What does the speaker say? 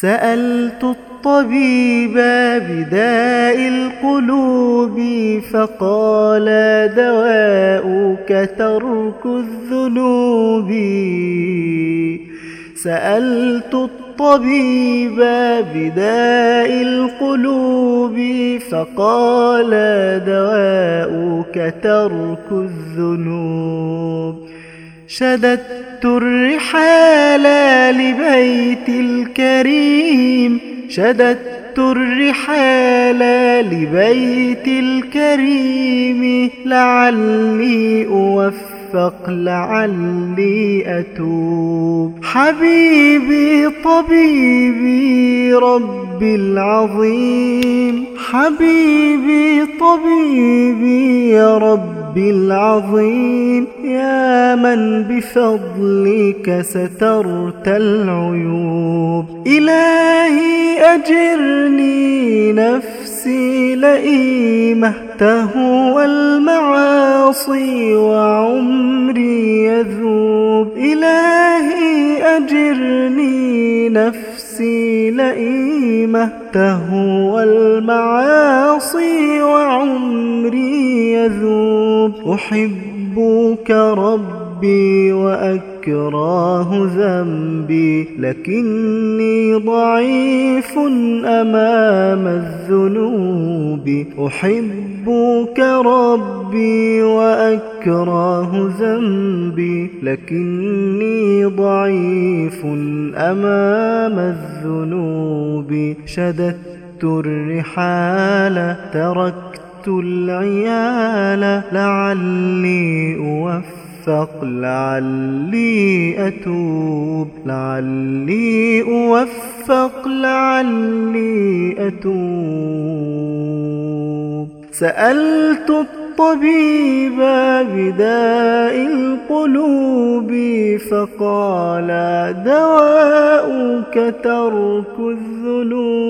سألت الطبيب بداء القلوب فقال دواؤك ترك الذنوب. سألت الطبيب بداء القلوب فقال دواؤك ترك الذنوب. شددت الرحال لبيت الكريم. شددت الرحال لبيت الكريم. لعلي أوفق لعلي أتوب. حبيبي طبيبي ربي العظيم. حبيبي طبيبي يا ربي العظيم يا من بفضلك سترت العيوب. إلهي أجرني نفسي لئيمة تهوى المعاصي وعمري يذوب. إلهي أجرني نفسي لئيمة تهوى المعاصي وعمري يذوب. أحبك ربي وأكراه ذنبي لكني ضعيف أمام الذنوب. أحبك ربي وأكراه ذنبي لكني ضعيف أمام الذنوب. شددت الرحال تركت العيال لعلي أوفق لعلي أتوب لعلي أوفق لعلي أتوب. سألت الطبيب بداء القلوب فقال دواؤك ترك الذنوب.